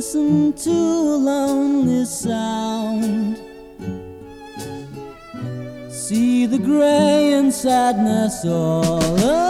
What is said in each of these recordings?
listen to a lonely sound. See the gray and sadness all around.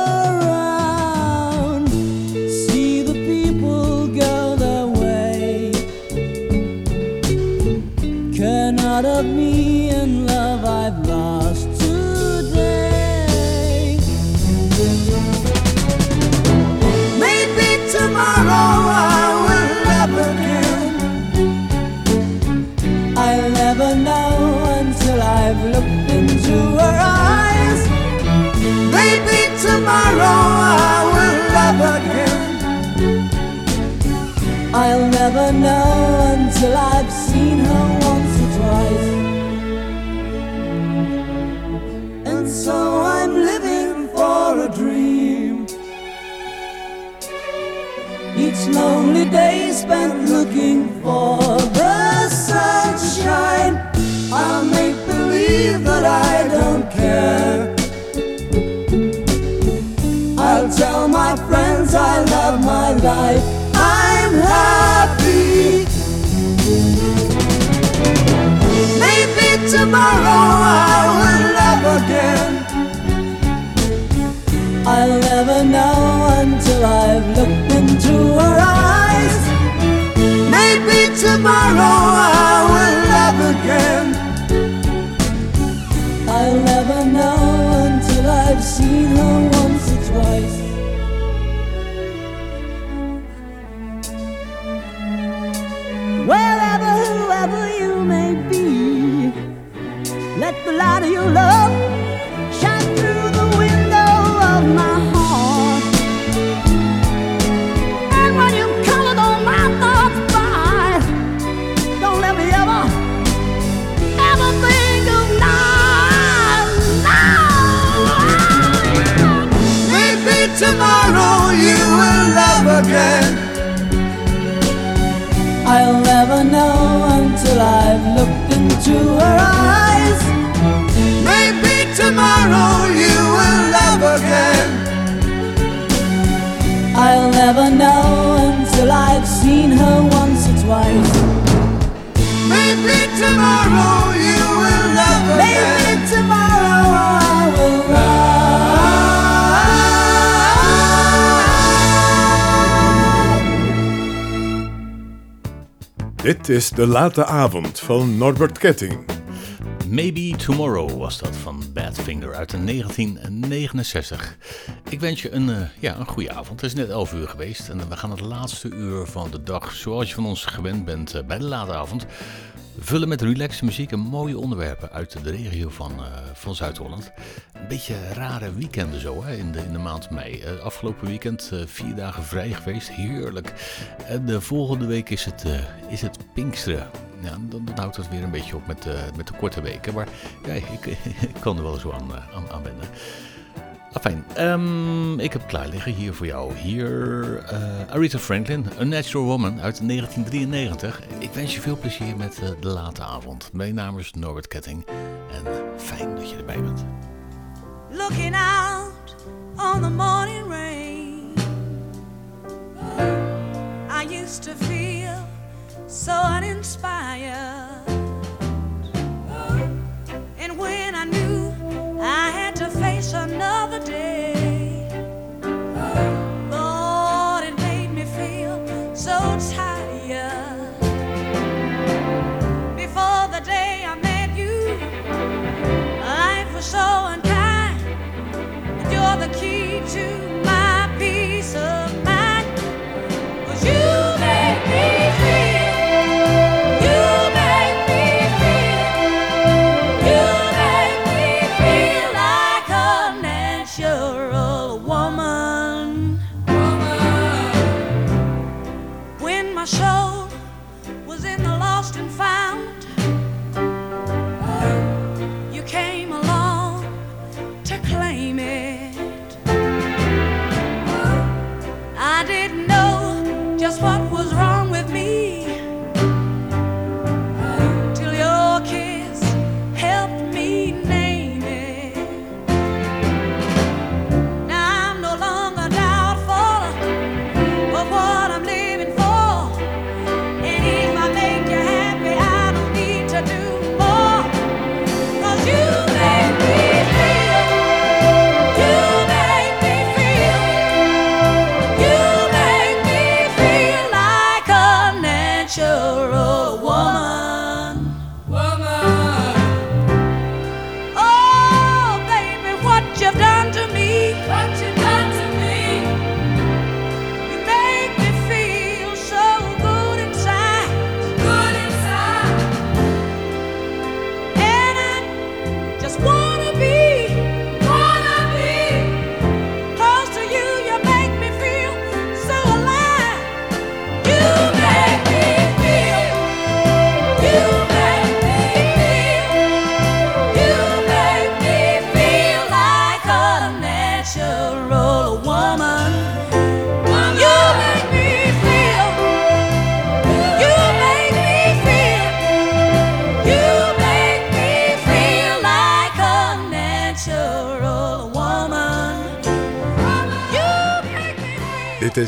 Tomorrow I will love again. I'll never know until I've life. I'm happy. Maybe tomorrow I will love again. I'll never know until I've looked into her eyes. Maybe tomorrow I will love again. Let the light of your love shine through the window of my heart. And when you colored all my thoughts by, don't let me ever, ever think of now. Maybe tomorrow you will love again. I'll never know until I've looked into her eyes. Maybe tomorrow you will love again. I'll never know until I've seen her once or twice. Maybe tomorrow you will love again. Maybe tomorrow I will love. Dit is de late avond van Norbert Ketting. Maybe Tomorrow was dat van Badfinger uit de 1969. Ik wens je een, eh, ja, een goede avond. Het is net 11 uur geweest en we gaan het laatste uur van de dag, zoals je van ons gewend bent eh, bij de late avond, vullen met relaxe muziek en mooie onderwerpen uit de regio van, eh, van Zuid-Holland. Een beetje rare weekenden zo hè, in, de, in de maand mei. Eh, afgelopen weekend eh, vier dagen vrij geweest, heerlijk. En de volgende week is het, is het Pinksteren. Ja, dan, dan houdt het weer een beetje op met, met de korte weken. Maar ja, ik, kan er wel zo aan, aan, aan wennen. Afijn, ehm, ik heb klaar liggen hier voor jou. Hier eh, Aretha Franklin, A Natural Woman uit 1993. Ik wens je veel plezier met eh, de late avond. Mijn naam is Norbert Ketting en fijn dat je erbij bent. looking out on the morning rain. I used to feel so uninspired.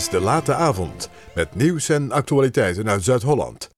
Is de late avond met nieuws en actualiteiten uit Zuid-Holland.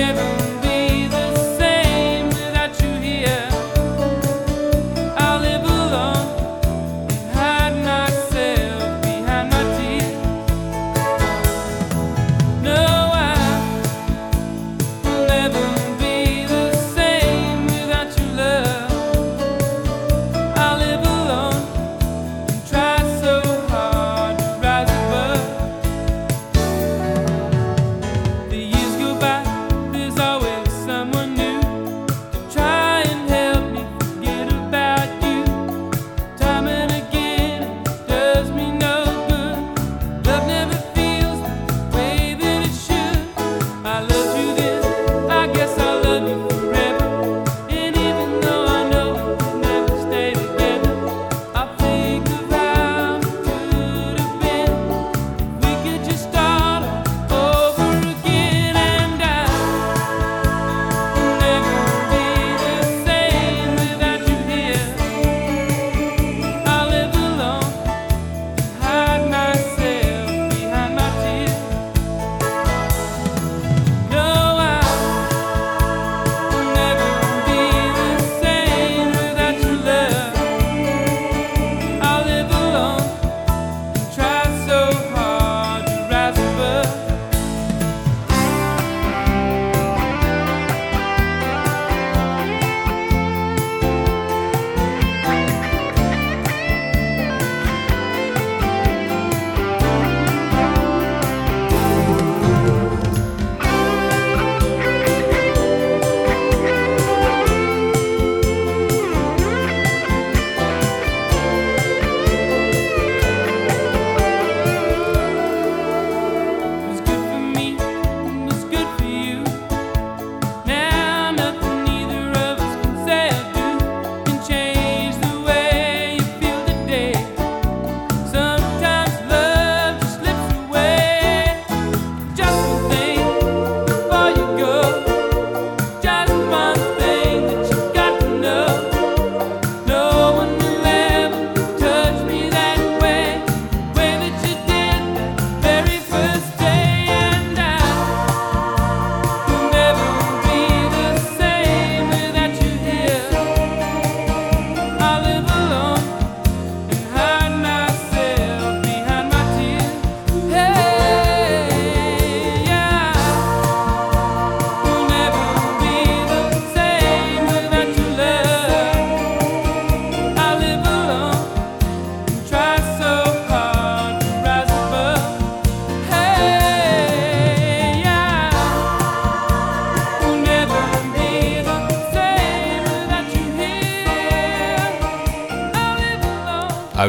never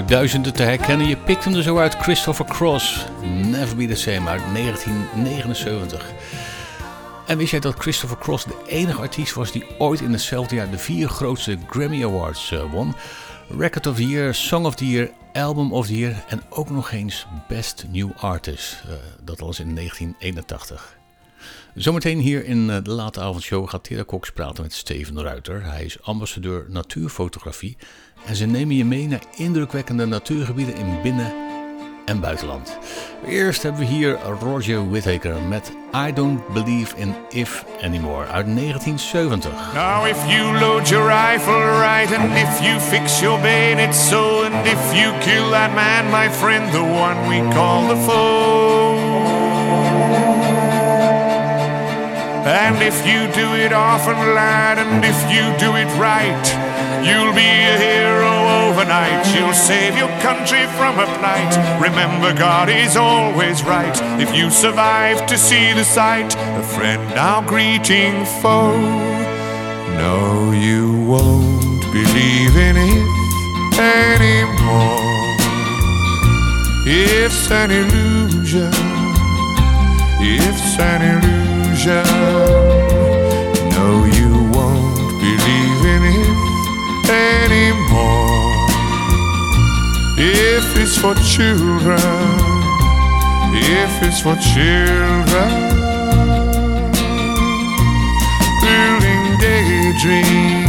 duizenden te herkennen. Je pikt hem er zo uit, Christopher Cross. Never Be The Same uit 1979. En wist jij dat Christopher Cross de enige artiest was die ooit in hetzelfde jaar de vier grootste Grammy Awards uh, won? Record of the Year, Song of the Year, Album of the Year en ook nog eens Best New Artist. Uh, dat alles in 1981. Zometeen hier in eh, de late avondshow gaat Tera Cox praten met Steven Ruiter. Hij is ambassadeur natuurfotografie en ze nemen je mee naar indrukwekkende natuurgebieden in binnen- en buitenland. Eerst hebben we hier Roger Whittaker met I Don't Believe in If Anymore uit 1970. Now if you load your rifle right and if you fix your bayonet so and if you kill that man, my friend, the one we call the foe. And if you do it often, lad, and if you do it right, you'll be a hero overnight. You'll save your country from a plight. Remember, God is always right. If you survive to see the sight, a friend now greeting foe. No, you won't believe in it anymore. It's an illusion. It's an illusion. No, you won't believe in it anymore. If it's for children, if it's for children, building daydreams.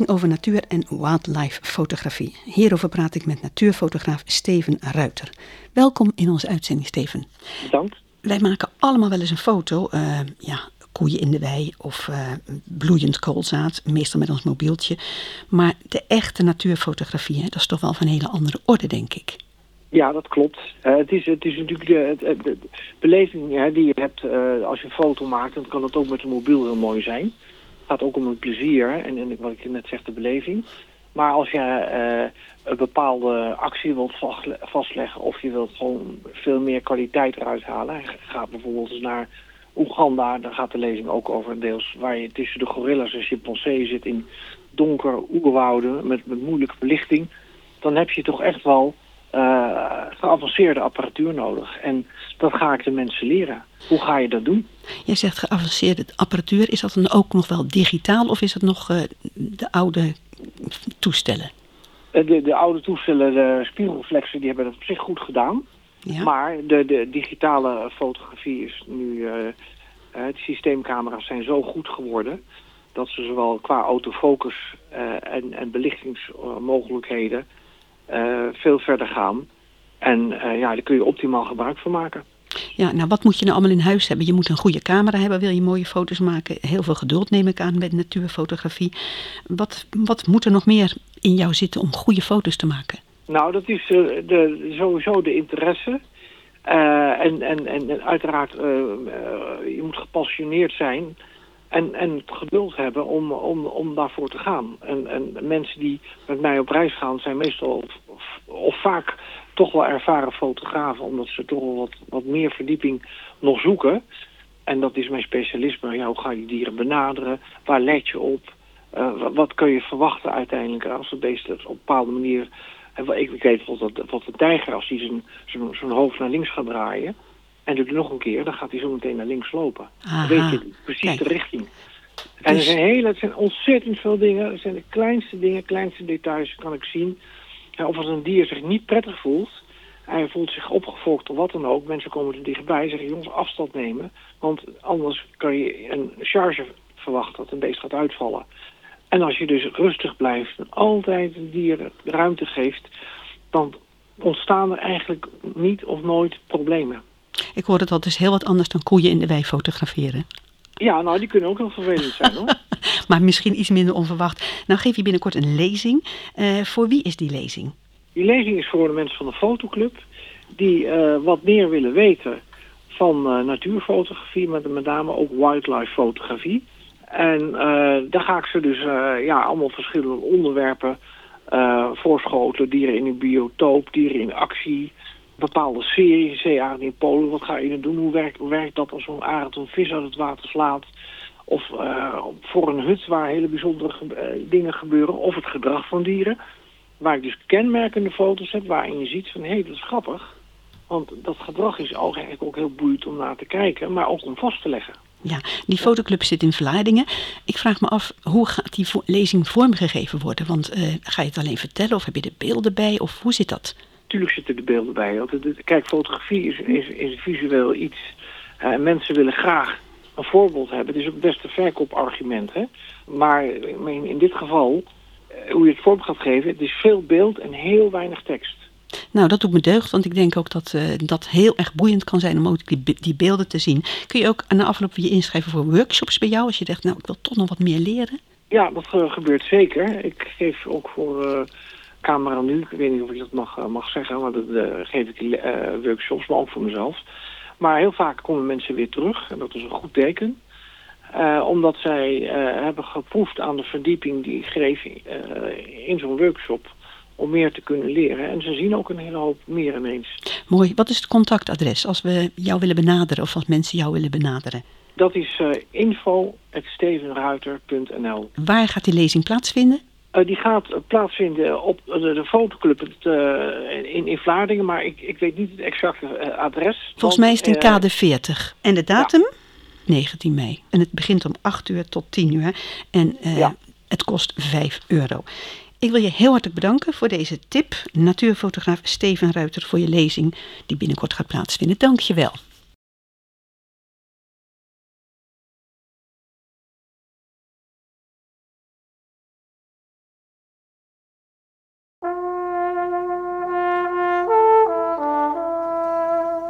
Lezing over natuur- en wildlife fotografie. Hierover praat ik met natuurfotograaf Steven Ruiter. Welkom in onze uitzending, Steven. Bedankt. Wij maken allemaal wel eens een foto, eh, ja, koeien in de wei of eh, bloeiend koolzaad, meestal met ons mobieltje. Maar de echte natuurfotografie, hè, dat is toch wel van een hele andere orde, denk ik. Ja, dat klopt. Eh, het, is, het is natuurlijk de, de, de- de beleving hè, die je hebt als je een foto maakt. Dan kan het ook met een mobiel heel mooi zijn. Gaat ook om het plezier en, en wat ik net zeg, de beleving. Maar als je eh, een bepaalde actie wilt vastle- vastleggen of je wilt gewoon veel meer kwaliteit eruit halen. Ga bijvoorbeeld eens naar Oeganda, daar gaat de lezing ook over deels waar je tussen de gorillas en chimpanseeën zit in donker oerwouden met, met moeilijke belichting. Dan heb je toch echt wel eh, geavanceerde apparatuur nodig. En dat ga ik de mensen leren. Hoe ga je dat doen? Jij zegt geavanceerde apparatuur, is dat dan ook nog wel digitaal of is het nog eh, de oude toestellen? Eh, De, de oude toestellen, de spiegelreflexen, die hebben het op zich goed gedaan. Ja? Maar de, de digitale fotografie is nu... eh, de systeemcamera's zijn zo goed geworden... dat ze zowel qua autofocus en, en belichtingsmogelijkheden... eh, veel verder gaan. En eh, ja, daar kun je optimaal gebruik van maken. Ja, nou wat moet je nou allemaal in huis hebben? Je moet een goede camera hebben, wil je mooie foto's maken. Heel veel geduld neem ik aan met natuurfotografie. Wat, wat moet er nog meer in jou zitten om goede foto's te maken? Nou, dat is eh, de, sowieso de interesse. En, en, en, uiteraard, je moet gepassioneerd zijn en, en het geduld hebben om, om, om daarvoor te gaan. En, en mensen die met mij op reis gaan zijn meestal of, of vaak toch wel ervaren fotografen, omdat ze toch wel wat, wat meer verdieping nog zoeken. En dat is mijn specialisme. Ja, hoe ga je die dieren benaderen? Waar let je op? Uh, wat kun je verwachten uiteindelijk als de beest op een bepaalde manier... Ik, weet bijvoorbeeld dat, de tijger, als hij zijn hoofd naar links gaat draaien... en doet het nog een keer, dan gaat hij zo meteen naar links lopen. Dan weet je precies de richting. En er Dus- zijn, hele, het zijn ontzettend veel dingen. Het zijn de kleinste dingen, kleinste details kan ik zien. Of als een dier zich niet prettig voelt... hij voelt zich opgefokt of wat dan ook... mensen komen er dichtbij zeggen... jongens, afstand nemen... want anders kan je een charge verwachten... dat een beest gaat uitvallen. En als je dus rustig blijft... en altijd een dier ruimte geeft... dan ontstaan er eigenlijk niet of nooit problemen. Ik hoor dat dat is heel wat anders dan koeien in de wei fotograferen. Ja, nou, die kunnen ook heel vervelend zijn, hoor. Maar misschien iets minder onverwacht. Nou geef je binnenkort een lezing. Eh, voor wie is die lezing? Die lezing is voor de mensen van de fotoclub... die eh, wat meer willen weten van eh, natuurfotografie... maar met name ook wildlife fotografie. En daar ga ik ze dus ja, allemaal verschillende onderwerpen voorschotelen. Dieren in een biotoop, dieren in actie... Bepaalde series, zeearend in Polen, wat ga je nu doen? Hoe werkt, werkt dat als zo'n arend een vis uit het water slaat? Of eh, voor een hut waar hele bijzondere eh, dingen gebeuren. Of het gedrag van dieren. Waar ik dus kenmerkende foto's heb waarin je ziet van hé, hey, dat is grappig. Want dat gedrag is eigenlijk ook heel boeiend om naar te kijken, maar ook om vast te leggen. Ja, die fotoclub zit in Vlaardingen. Ik vraag me af, hoe gaat die lezing vormgegeven worden? Want eh, ga je het alleen vertellen of heb je er beelden bij? Of hoe zit dat? Tuurlijk zitten de beelden bij. Want het- het- kijk, fotografie is, is, is visueel iets. En mensen willen graag een voorbeeld hebben. Het is ook best een verkoopargument. Hè? Maar in, in dit geval, eh, hoe je het vorm gaat geven, het is veel beeld en heel weinig tekst. Nou, dat doet me deugd, want ik denk ook dat eh, dat heel erg boeiend kan zijn om ook die, be- die beelden te zien. Kun je ook aan de afloop je inschrijven voor workshops bij jou? Als je zegt, nou, ik wil toch nog wat meer leren. Ja, dat eh, gebeurt zeker. Ik geef ook voor Camera Nu, ik weet niet of ik dat mag, eh, mag zeggen, maar dat eh, geef ik eh, workshops, maar ook voor mezelf. Maar heel vaak komen mensen weer terug en dat is een goed teken. Omdat zij hebben geproefd aan de verdieping die ik geef in zo'n workshop om meer te kunnen leren. En ze zien ook een hele hoop meer ineens. Mooi. Wat is het contactadres als we jou willen benaderen of als mensen jou willen benaderen? Dat is info.stevenruiter.nl Waar gaat die lezing plaatsvinden? Eh, die gaat eh, plaatsvinden op de, de fotoclub het, eh, in, in Vlaardingen, maar ik, ik weet niet het exacte adres. Volgens Want, mij is het in kade 40. En de datum? 19 mei. En het begint om 8 uur tot 10 uur. En eh, Ja. het kost 5 euro. Ik wil je heel hartelijk bedanken voor deze tip. Natuurfotograaf Steven Ruiter voor je lezing die binnenkort gaat plaatsvinden. Dank je wel.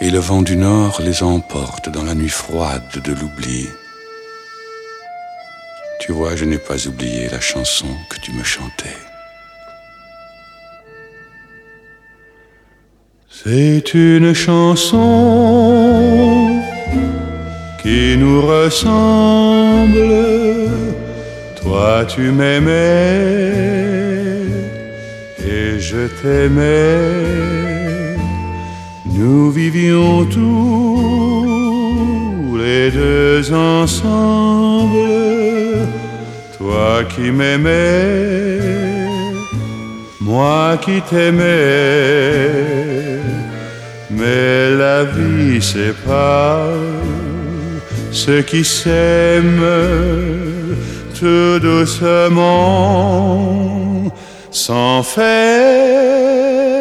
Et le vent du nord les emporte dans la nuit froide de l'oubli. Tu vois, je n'ai pas oublié la chanson que tu me chantais. C'est une chanson qui nous ressemble. Toi, tu m'aimais et je t'aimais. Nous vivions tous les deux ensemble. Toi qui m'aimais, moi qui t'aimais. Mais la vie sépare ceux qui s'aiment tout doucement, sans faire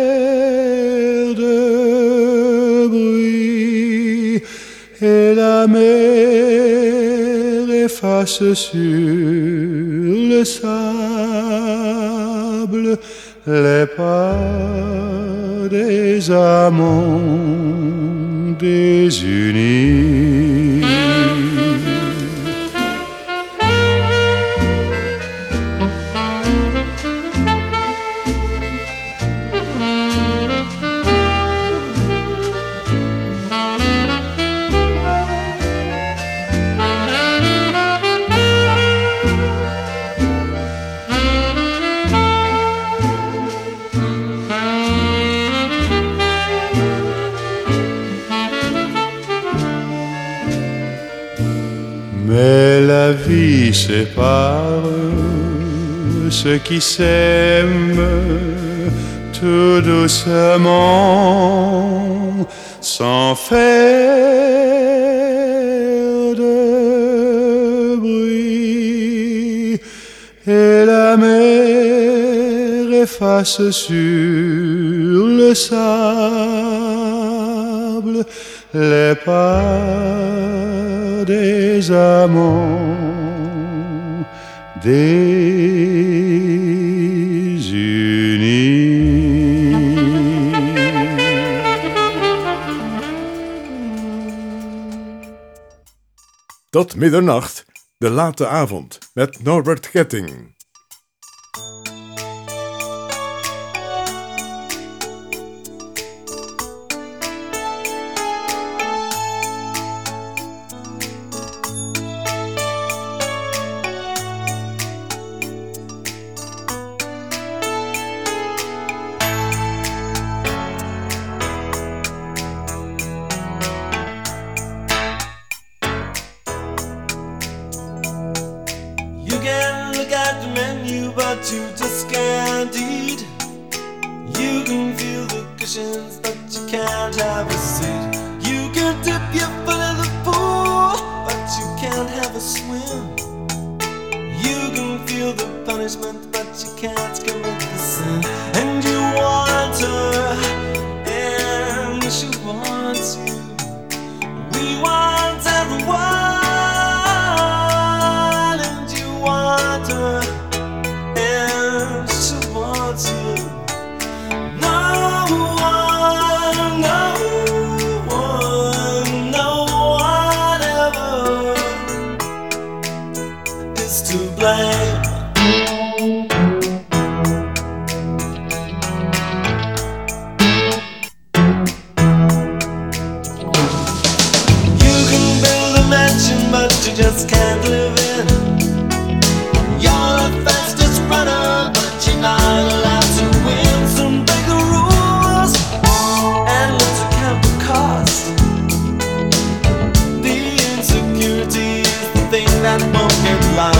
s'efface sur le sable les pas des amants désunis. Mais la vie sépare ceux qui s'aiment tout doucement sans faire de bruit. Et la mer efface sur le sable les pas des amants. Tot middernacht, de late avond met Norbert Ketting. I'm on the.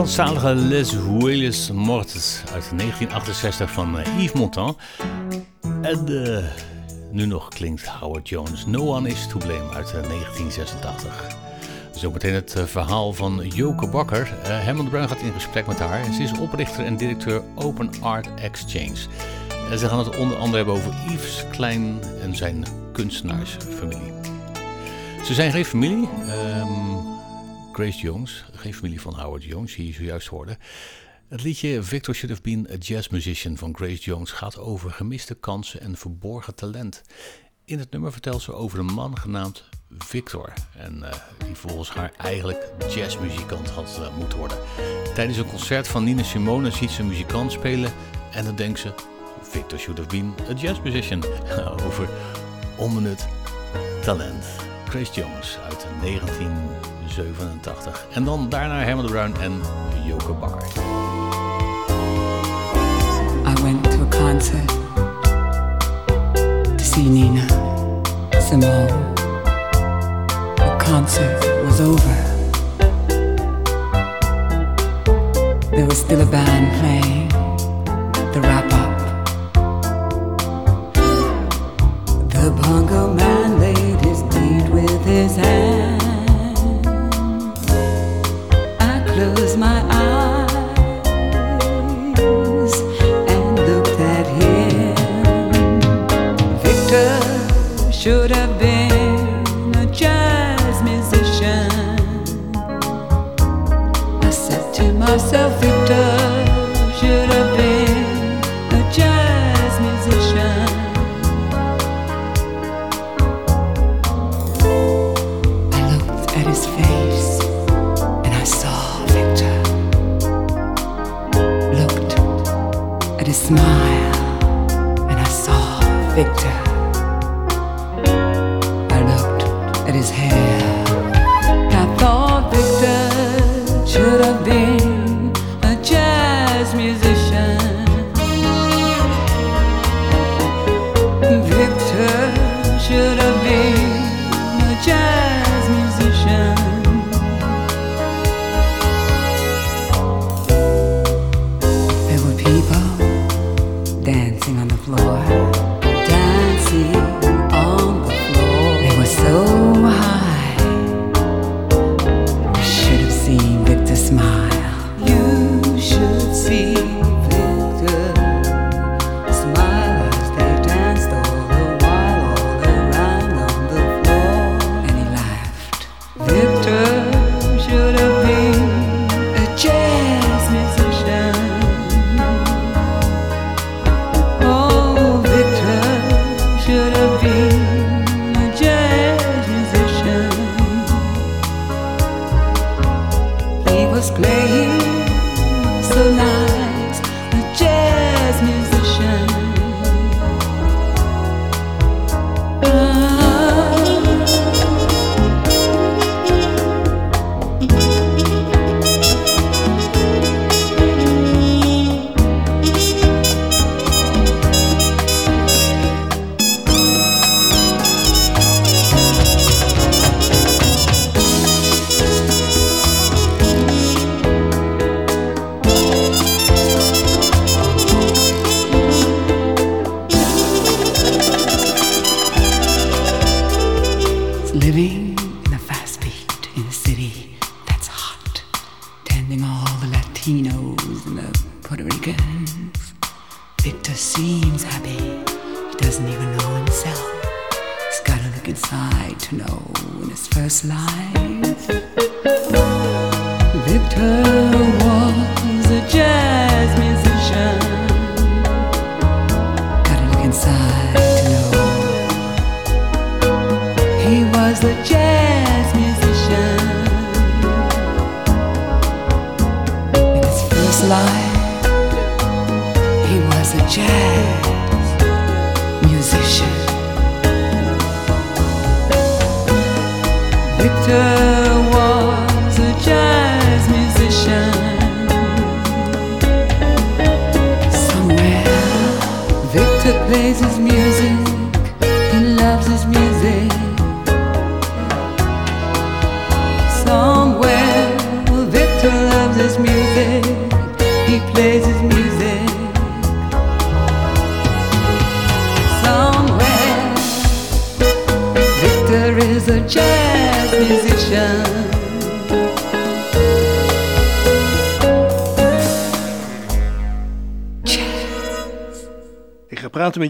Nederlandstalige Les Hueles Mortes uit 1968 van eh, Yves Montand. En uh, nu nog klinkt Howard Jones No One Is To Blame uit 1986. Zometeen het verhaal van Joke Bakker. Uh, Herman de Bruin gaat in gesprek met haar. Ze is oprichter en directeur Open Art Exchange. En ze gaan het onder andere hebben over Yves Klein en zijn kunstenaarsfamilie. Ze zijn geen familie. Um, Grace Jones, geen familie van Howard Jones, die je zojuist hoorde. Het liedje Victor Should Have Been a Jazz Musician van Grace Jones gaat over gemiste kansen en verborgen talent. In het nummer vertelt ze over een man genaamd Victor. En uh, die volgens haar eigenlijk jazzmuzikant had uh, moeten worden. Tijdens een concert van Nina Simone ziet ze muzikant spelen. En dan denkt ze: Victor should have been a jazz musician. over onbenut talent. Grace Jones uit 1987. En dan daarna Herman de Bruin en Joke Bakker. I went to a concert to see Nina Simone. The concert was over. There was still a band playing the wrap sad.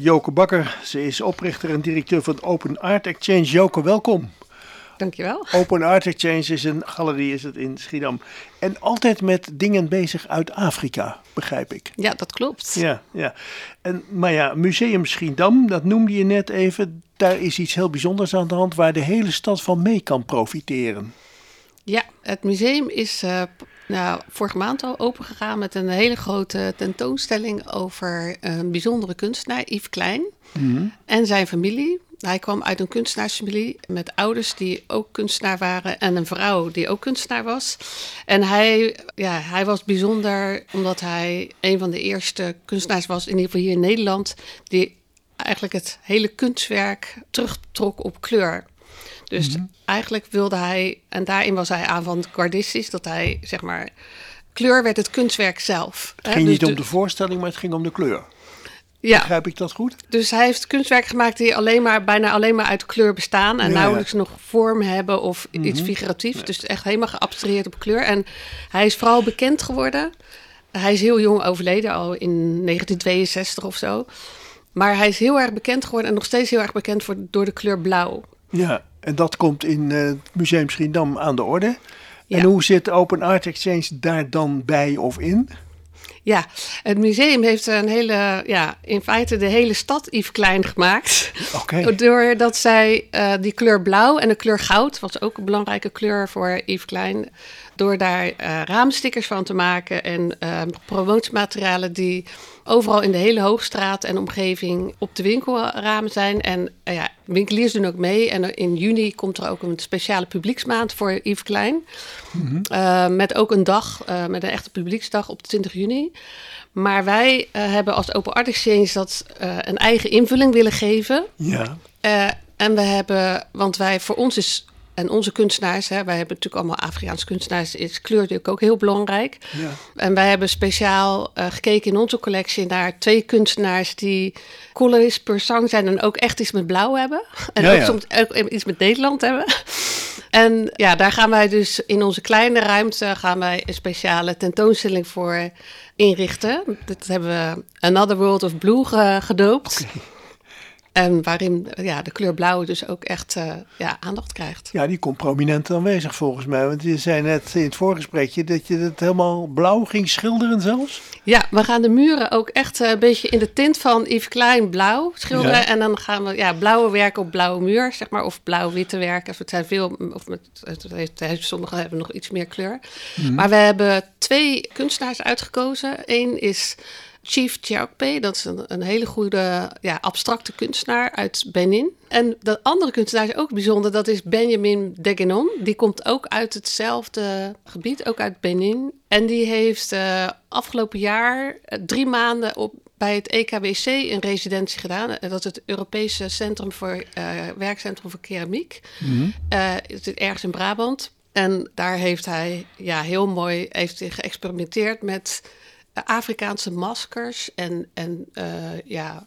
Met Joke Bakker. Ze is oprichter en directeur van Open Art Exchange. Joke, welkom. Dankjewel. Open Art Exchange is een galerie is het in Schiedam. En altijd met dingen bezig uit Afrika, begrijp ik. Ja, dat klopt. Ja, ja. En, maar ja, Museum Schiedam, dat noemde je net even. Daar is iets heel bijzonders aan de hand waar de hele stad van mee kan profiteren. Ja, het museum is eh, nou, vorige maand al opengegaan met een hele grote tentoonstelling over een bijzondere kunstenaar, Yves Klein, en zijn familie. Hij kwam uit een kunstenaarsfamilie met ouders die ook kunstenaar waren en een vrouw die ook kunstenaar was. En hij, ja, hij was bijzonder omdat hij een van de eerste kunstenaars was, in ieder geval hier in Nederland, die eigenlijk het hele kunstwerk terugtrok op kleur. Dus eigenlijk wilde hij, en daarin was hij avant-gardistisch, dat hij zeg maar. Kleur werd het kunstwerk zelf. Het hè. ging Dus niet om de- voorstelling, maar het ging om de kleur. Ja, Begrijp ik dat goed? dus hij heeft kunstwerk gemaakt die alleen maar, bijna alleen maar uit kleur bestaan. En Ja, ja. nauwelijks nog vorm hebben of Mhm. iets figuratiefs. Dus echt helemaal geabstraheerd op kleur. En hij is vooral bekend geworden. Hij is heel jong overleden, al in 1962 of zo. Maar hij is heel erg bekend geworden en nog steeds heel erg bekend voor, door de kleur blauw. Ja, en dat komt in eh, het Museum Schiedam aan de orde. En hoe zit Open Art Exchange daar dan bij of in? Ja, het museum heeft een hele, ja, in feite de hele stad Yves Klein gemaakt. Doordat zij eh, die kleur blauw en de kleur goud, was ook een belangrijke kleur voor Yves Klein, door daar eh, raamstickers van te maken en eh, promotiematerialen die overal in de hele Hoogstraat en omgeving op de winkelramen zijn. En eh, ja, winkeliers doen ook mee. En in juni komt er ook een speciale publieksmaand voor Yves Klein. Eh, met ook een dag, met een echte publieksdag op 20 juni. Maar wij hebben als Open Art Exchange dat een eigen invulling willen geven. Ja. En we hebben, want wij voor ons is, en onze kunstenaars, hè, wij hebben natuurlijk allemaal Afrikaanse kunstenaars, is kleur natuurlijk ook heel belangrijk. Ja. En wij hebben speciaal eh, gekeken in onze collectie naar twee kunstenaars die colorist per sang zijn en ook echt iets met blauw hebben. En Ja, ook ja. soms ook iets met Nederland hebben. En ja, daar gaan wij dus in onze kleine ruimte gaan wij een speciale tentoonstelling voor inrichten. Dat hebben we Another World of Blue ge- gedoopt. En waarin ja, de kleur blauw dus ook echt eh, ja, aandacht krijgt. ja, die komt prominent aanwezig volgens mij. Want je zei net in het voorgesprekje dat je het helemaal blauw ging schilderen zelfs. Ja, we gaan de muren ook echt eh, een beetje in de tint van Yves Klein blauw schilderen. Ja. En dan gaan we ja, blauwe werken op blauwe muur, zeg maar. Of blauw-witte werken. Het zijn veel, of met, het heeft, heeft- sommige hebben nog iets meer kleur. Maar we hebben twee kunstenaars uitgekozen. Eén is Chief Chiaokpe, dat is een, een hele goede ja, abstracte kunstenaar uit Benin. En de andere kunstenaar is ook bijzonder, dat is Benjamin Degenon. Die komt ook uit hetzelfde gebied, ook uit Benin. En die heeft eh, afgelopen jaar eh, drie maanden op, bij het EKWC een residentie gedaan. Dat is het Europese Centrum voor eh, Werkcentrum voor Keramiek. Eh, het is ergens in Brabant. En daar heeft hij ja, heel mooi heeft hij geëxperimenteerd met Afrikaanse maskers en, en eh, ja,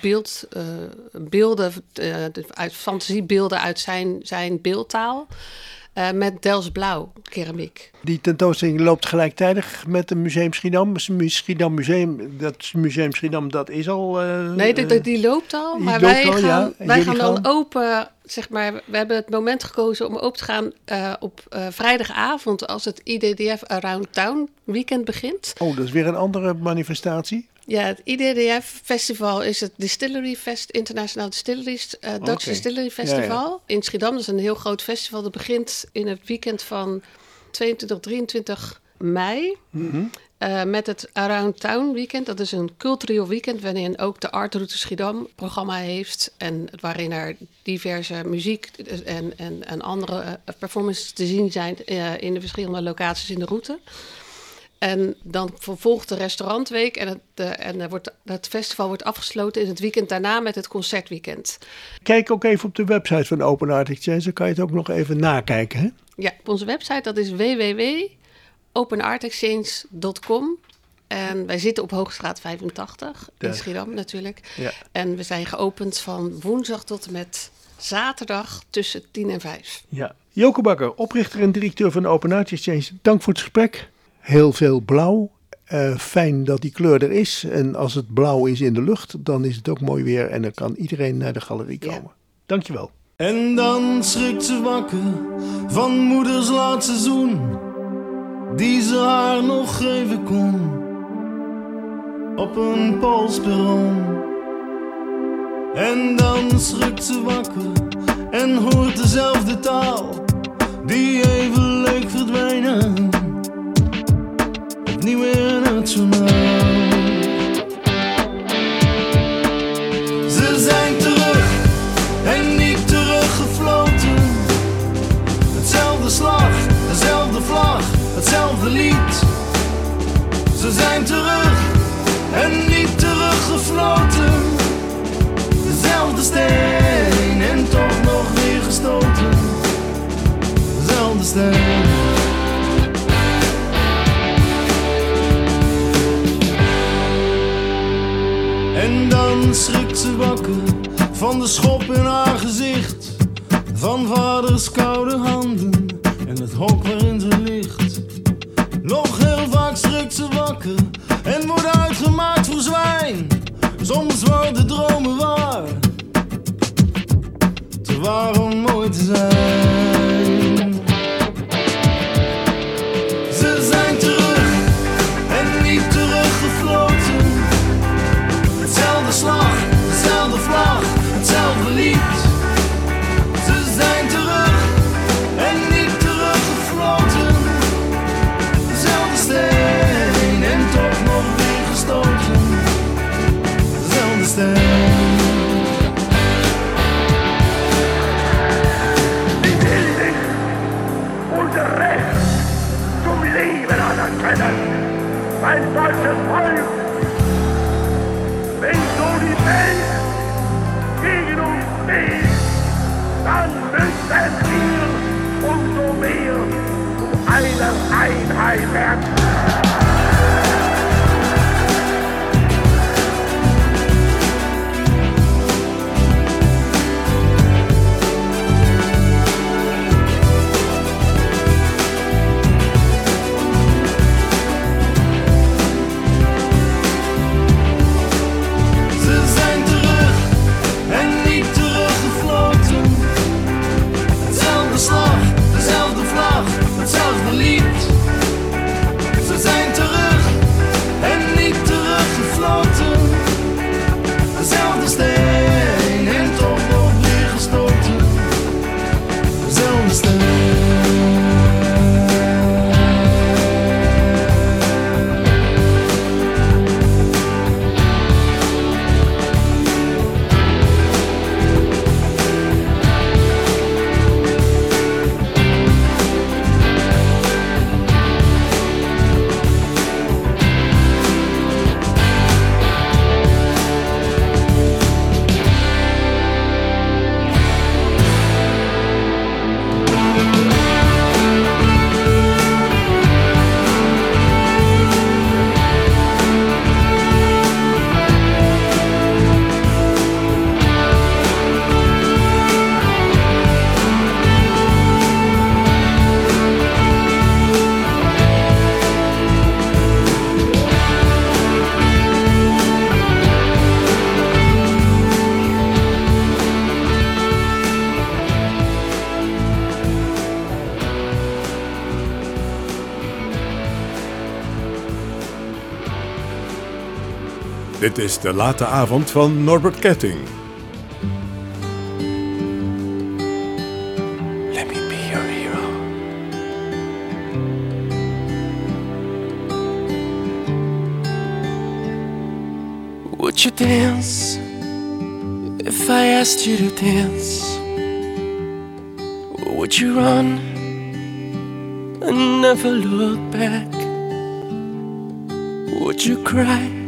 beeld, eh, beelden, de- uit fantasiebeelden uit zijn, zijn beeldtaal. Eh, met Dels Blauw keramiek. Die tentoonstelling loopt gelijktijdig met het Museum Schiedam. Museum, dat Museum Schiedam, dat is al... eh, Nee, die, die- die loopt al. die Maar loopt wij al, gaan, wij gaan dan open. Zeg maar, we hebben het moment gekozen om open te gaan eh, op eh, vrijdagavond als het IDDF Around Town weekend begint. Oh, dat is weer een andere manifestatie. Ja, het IDDF Festival is het Distillery Fest, International Distilleries, eh, Dutch. Distillery Ja, Festival in Schiedam. Dat is een heel groot festival. Dat begint in het weekend van 22, 23 mei. Mhm. Eh, met het Around Town Weekend. Dat is een cultureel weekend waarin ook de Artroute Schiedam programma heeft. En waarin er diverse muziek en, en, en andere eh, performances te zien zijn in de verschillende locaties in de route. En dan vervolgt de restaurantweek en, het, de, en er wordt, het festival wordt afgesloten in het weekend daarna met het concertweekend. Kijk ook even op de website van Open Art Exchange, dan kan je het ook nog even nakijken. Hè? Ja, op onze website dat is www.openartexchange.com. En wij zitten op Hoogstraat 85 in. Schiedam natuurlijk. Ja. En we zijn geopend van woensdag tot en met zaterdag tussen 10 en 5. Ja. Joke Bakker, oprichter en directeur van Open Arts Exchange. Dank voor het gesprek. Heel veel blauw. Eh, fijn dat die kleur er is. En als het blauw is in de lucht, dan is het ook mooi weer. En dan kan iedereen naar de galerie komen. Dankjewel. En dan schrikt ze wakker van moeders laatste zoen, die ze haar nog geven kon op een polsperron. En dan schrikt ze wakker en hoort dezelfde taal, die even leek verdwijnen, in het journaal. Ze zijn terug en niet teruggefloten. Hetzelfde slag, dezelfde vlag, hetzelfde lied. Ze zijn terug en niet teruggefloten. De schop in haar gezicht. Van vaders koude handen en het hok waarin ze ligt. Nog heel vaak schrikt ze wakker en wordt uitgemaakt voor zwijn. Soms worden dromen waar, te waar om mooi te zijn. Deutsches Volk, wenn so gegen uns steht, dann müssen wir umso mehr einer Einheit werden. Dit is de late avond van Norbert Ketting. Would you dance if I asked you to dance? Would you run and never look back? Would you cry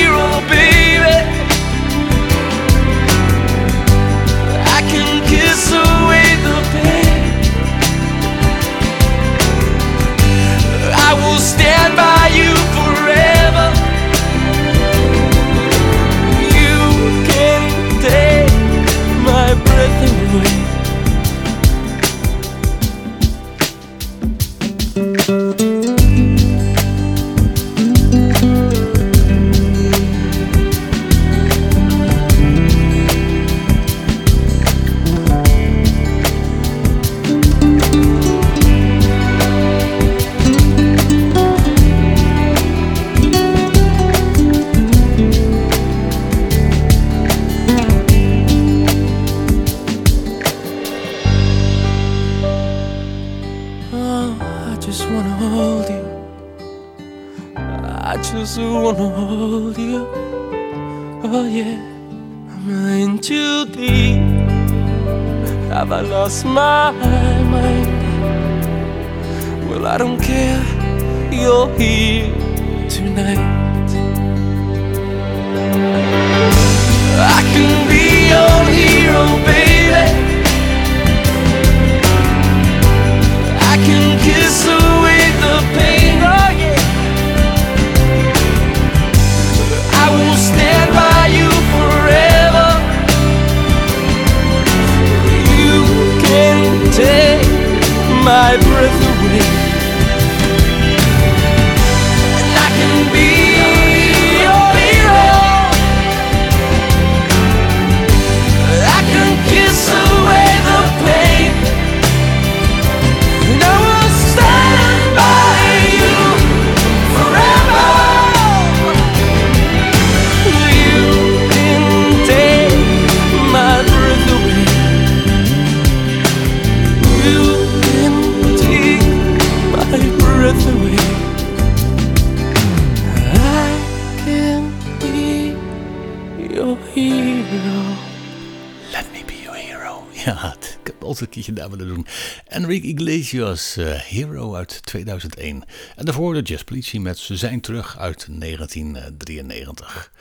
een keertje daar willen doen. Enrique Iglesias, eh, Hero uit 2001. En daarvoor de Jazz Politie met Ze zijn terug uit 1993.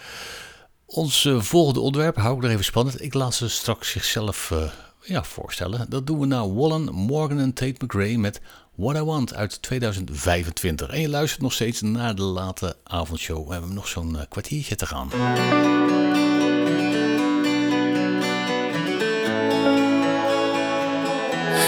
Ons eh, volgende onderwerp hou ik er even spannend. Ik laat ze straks zichzelf eh, ja, voorstellen. Dat doen we nou Wallen, Morgan en Tate McRae met What I Want uit 2025. En je luistert nog steeds naar de late avondshow. We hebben nog zo'n kwartiertje te gaan.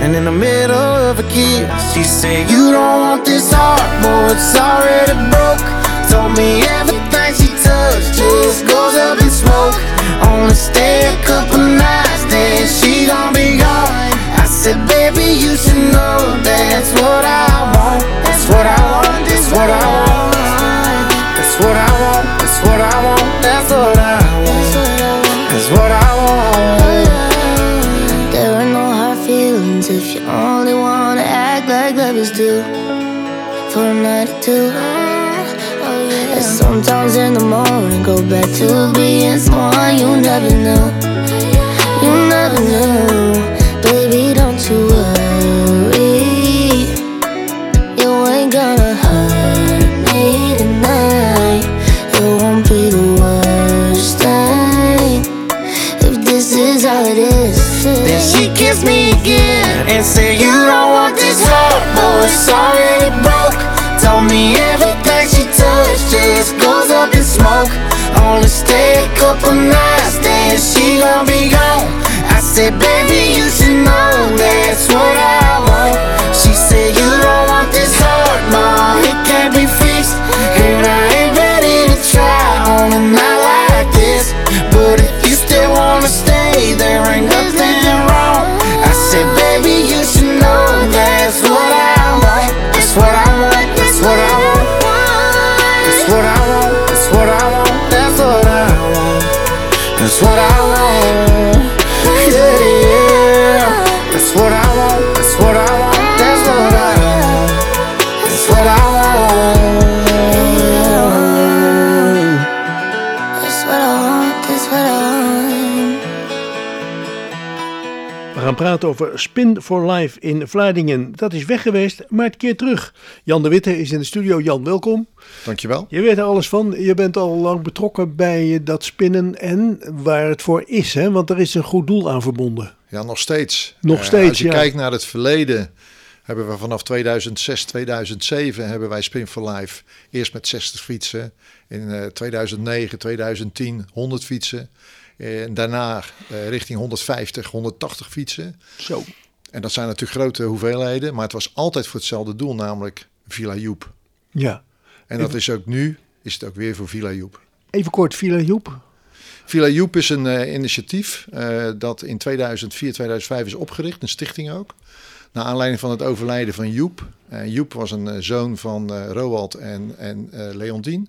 And in the middle of a kiss, she said, You don't want this heart, boy, it's already broke. Told me everything she touched just goes back to being someone you never knew. 있구나 Over Spin for Life in Vlaardingen. Dat is weg geweest, maar het keer terug. Jan de Witte is in de studio. Jan, welkom. Dankjewel. Je weet er alles van. Je bent al lang betrokken bij dat spinnen en waar het voor is. Hè? Want er is een goed doel aan verbonden. Ja, nog steeds. Nog Eh, steeds, Als je ja. kijkt naar het verleden, hebben we vanaf 2006, 2007 hebben wij Spin for Life eerst met 60 fietsen. In eh, 2009, 2010 100 fietsen. En daarna eh, richting 150, 180 fietsen. Zo. En dat zijn natuurlijk grote hoeveelheden, maar het was altijd voor hetzelfde doel, namelijk Villa Joep. Ja. En dat is ook nu, is het ook weer voor Villa Joep. Even kort, Villa Joep. Villa Joep is een eh, initiatief eh, dat in 2004, 2005 is opgericht, een stichting ook. Naar aanleiding van het overlijden van Joep. Eh, Joep was een eh, zoon van eh Roald en, en eh, Leontien.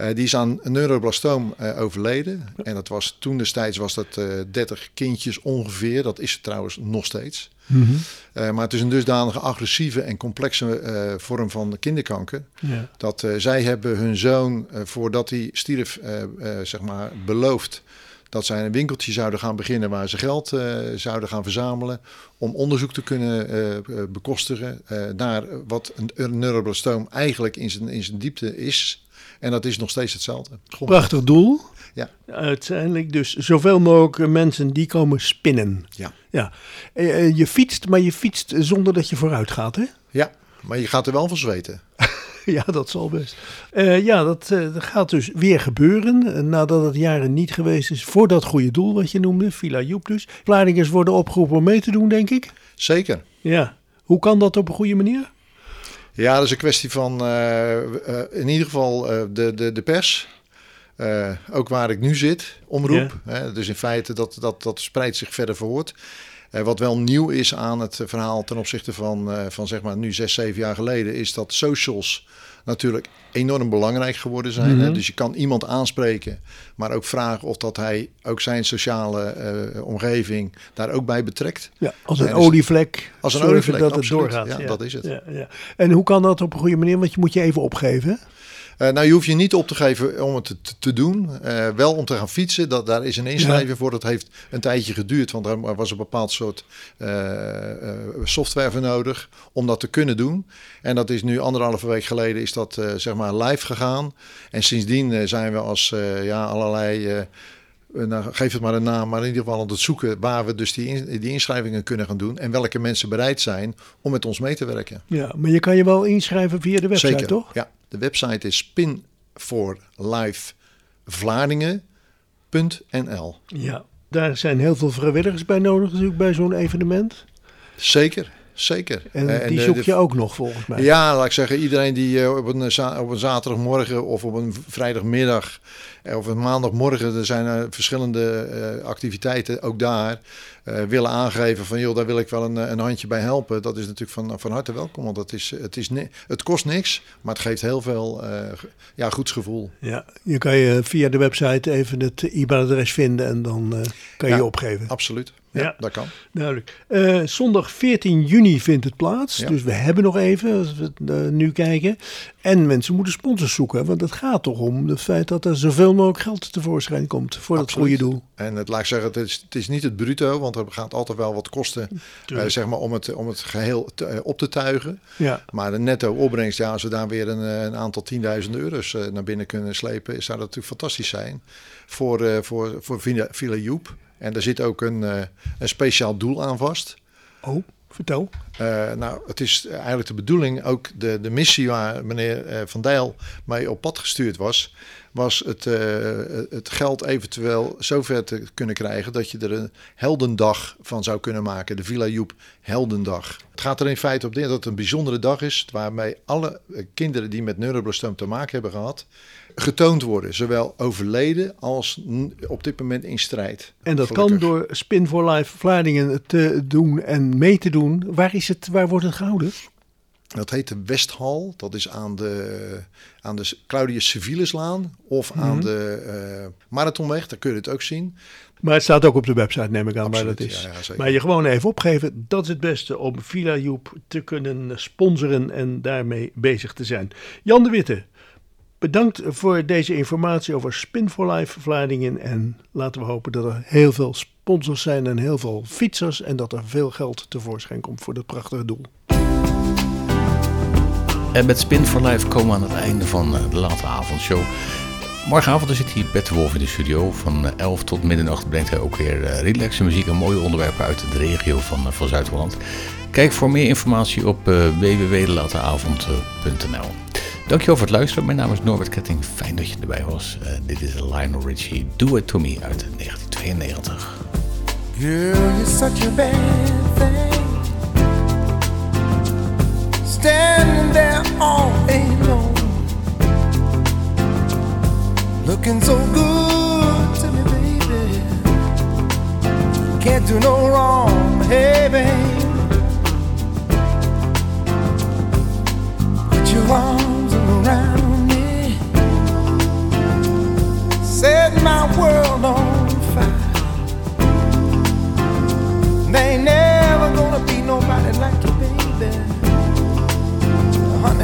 Eh, die is aan een neuroblastoom eh, overleden. En dat was toen destijds was dat eh 30 kindjes ongeveer. Dat is het trouwens nog steeds. Mhm. Eh, maar het is een dusdanige agressieve en complexe eh, vorm van kinderkanker. Ja. Dat eh, zij hebben hun zoon, eh, voordat hij stierf, eh, eh, zeg maar, beloofd dat zij een winkeltje zouden gaan beginnen waar ze geld eh, zouden gaan verzamelen om onderzoek te kunnen eh, eh, bekostigen eh, naar wat een, een neuroblastoom eigenlijk in zijn, in zijn diepte is. En dat is nog steeds hetzelfde. Prachtig doel. Ja. Uiteindelijk dus zoveel mogelijk mensen die komen spinnen. Ja. ja. Eh, eh, Je fietst, maar je fietst zonder dat je vooruit gaat, hè? Ja, maar je gaat er wel van zweten. Ja, dat zal best. Eh, ja, dat, gaat dus weer gebeuren. nadat het jaren niet geweest is voor dat goede doel wat je noemde, Villa Joep dus. Vlaardingers worden opgeroepen om mee te doen, denk ik. Zeker. Ja. Hoe kan dat op een goede manier? Ja, dat is een kwestie van eh, eh, in ieder geval eh, de, de, de pers. Ook waar ik nu zit, omroep. Hè, dus in feite dat, dat, dat spreidt zich verder voort. Eh, wat wel nieuw is aan het verhaal ten opzichte van, eh, van zeg maar nu zes, zeven jaar geleden, is dat socials natuurlijk enorm belangrijk geworden zijn. hè. Mhm. Dus je kan iemand aanspreken, maar ook vragen of dat hij ook zijn sociale eh, omgeving daar ook bij betrekt. Ja, als een En dus- olievlek. Als een olievlek, dat het doorgaat. Ja, dat is het. Ja, ja. En hoe kan dat op een goede manier? Want je moet je even opgeven. hè? Eh, nou, je hoeft je niet op te geven om het te, te doen. Eh, wel om te gaan fietsen. Dat, daar is een inschrijving Ja. voor. Dat heeft een tijdje geduurd. Want er was een bepaald soort eh, software voor nodig om dat te kunnen doen. En dat is nu anderhalve week geleden is dat zeg maar live gegaan. En sindsdien zijn we als ja, allerlei... nou, geef het maar een naam, maar in ieder geval aan het zoeken waar we dus die, in- die inschrijvingen kunnen gaan doen. En welke mensen bereid zijn om met ons mee te werken. Ja, maar je kan je wel inschrijven via de website, Zeker, toch? Ja, de website is spinforlifevlaardingen.nl. Ja. Daar zijn heel veel vrijwilligers bij nodig natuurlijk bij zo'n evenement. Zeker, zeker. En Eh, die zoek de- je ook nog volgens mij. Ja, laat ik zeggen, iedereen die eh, op een, op een zaterdagmorgen of op een vrijdagmiddag eh, of een maandagmorgen, er zijn verschillende activiteiten ook daar, willen aangeven van joh, daar wil ik wel een, een handje bij helpen. Dat is natuurlijk van, van harte welkom, want het, is, het, is het kost niks, maar het geeft heel veel ge- ja, goedsgevoel. Ja, je kan je via de website even het e-mailadres vinden en dan kan je Ja, je opgeven. Absoluut, ja, dat kan. Duidelijk. Eh, zondag 14 juni vindt het plaats. Ja. Dus we hebben nog even, als we eh, nu kijken. En mensen moeten sponsors zoeken. Want het gaat toch om het feit dat er zoveel mogelijk geld tevoorschijn komt voor dat goede doel. En het laat ik zeggen, het is, het is niet het bruto, want er gaat altijd wel wat kosten Tuurlijk. zeg maar, om, het, om het geheel te- eh, op te tuigen. Ja. Maar de netto opbrengst, ja, als we daar weer een, een aantal tienduizenden euro's naar binnen kunnen slepen, zou dat natuurlijk fantastisch zijn voor, voor, voor Villa, Villa Joep. En daar zit ook een, eh, een speciaal doel aan vast. Oh, vertel. Eh, nou, het is eigenlijk de bedoeling, ook de, de missie waar meneer eh, Van Dijl mee op pad gestuurd was, was het, eh, het geld eventueel zover te kunnen krijgen dat je er een heldendag van zou kunnen maken. De Villa Joep Heldendag. Het gaat er in feite op neer dat het een bijzondere dag is waarmee alle eh, kinderen die met neuroblastoom te maken hebben gehad, getoond worden. Zowel overleden als op dit moment in strijd. En dat Gelukkig. kan door Spin for Life Vlaardingen te doen en mee te doen. Waar, is het, waar wordt het gehouden? Dat heet de Westhal. Dat is aan de, aan de Claudius Civilislaan of aan Mhm. de eh, Marathonweg. Daar kun je het ook zien. Maar het staat ook op de website, neem ik aan, waar dat is. ja, ja, zeker. maar je gewoon even opgeven, dat is het beste om Villa Joep te kunnen sponsoren en daarmee bezig te zijn. Jan de Witte, bedankt voor deze informatie over Spin for Life Vlaardingen. En laten we hopen dat er heel veel sponsors zijn en heel veel fietsers. En dat er veel geld tevoorschijn komt voor dat prachtige doel. En met Spin for Life komen we aan het einde van eh, de late avondshow. Morgenavond zit hier Bert Wolf in de studio. Van eh, 11 tot middernacht brengt hij ook weer eh, relaxe muziek en mooie onderwerpen uit de regio van, eh, van Zuid-Holland. Kijk voor meer informatie op www.delateavond.nl. Dankjewel voor het luisteren. Mijn naam is Norbert Ketting. Fijn dat je erbij was. Dit is Lionel Richie, Do It To Me uit 1992. Girl, all alone. Looking so good to me, baby. Can't do no wrong, hey, babe. Put your arms around me. Set my world on fire. There never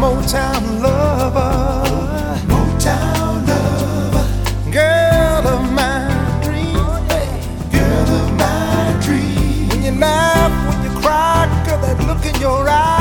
Motown lover. Motown lover. Girl of my dreams. Oh, girl of my dreams. When you laugh, when you cry, girl, that look in your eyes.